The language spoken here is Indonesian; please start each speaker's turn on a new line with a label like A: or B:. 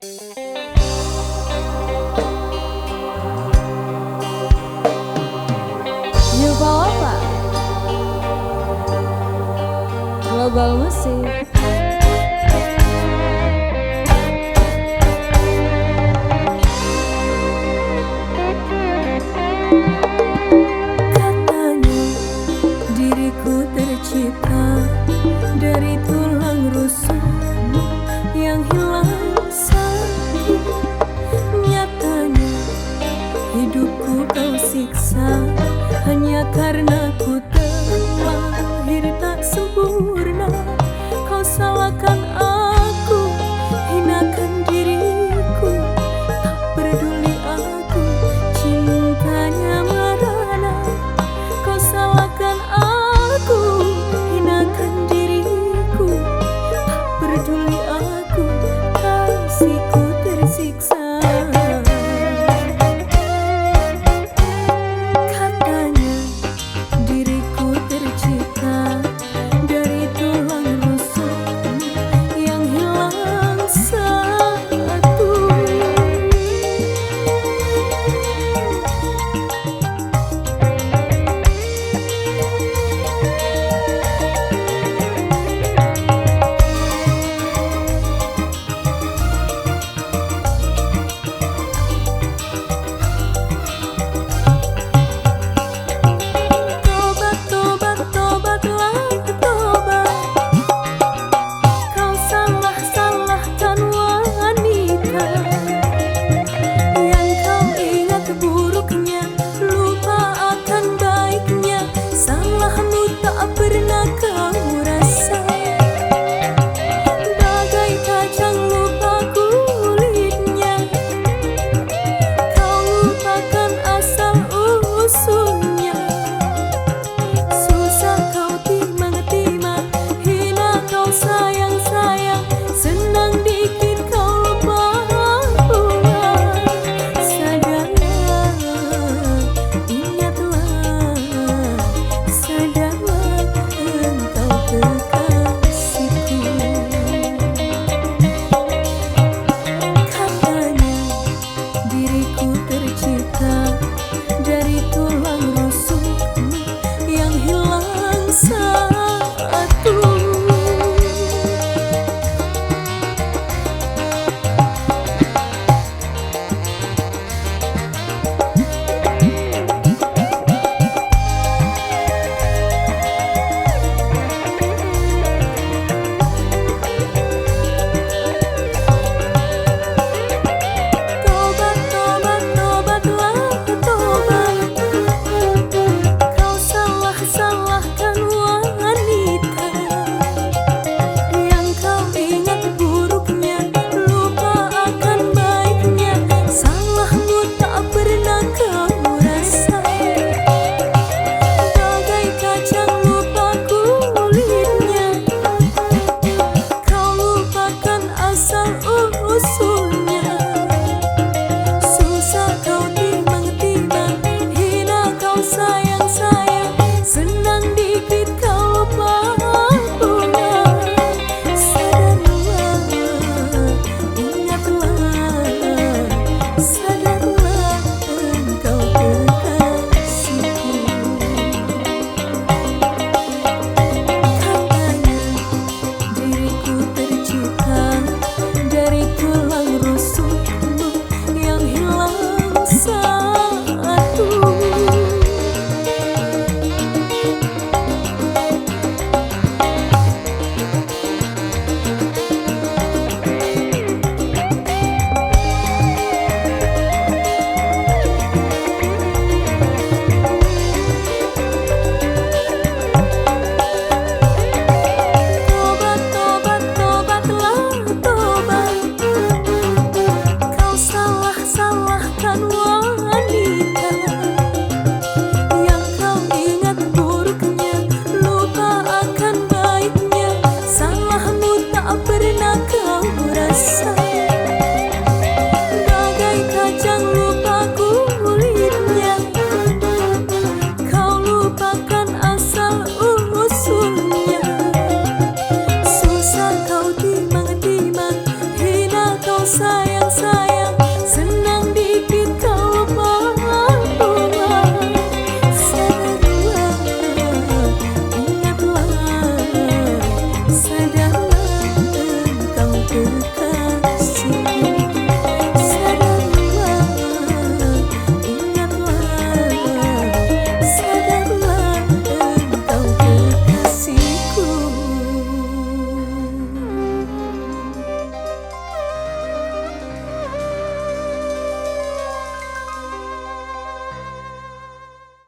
A: New Global Musik
B: karena ku terlahir tak sembuh.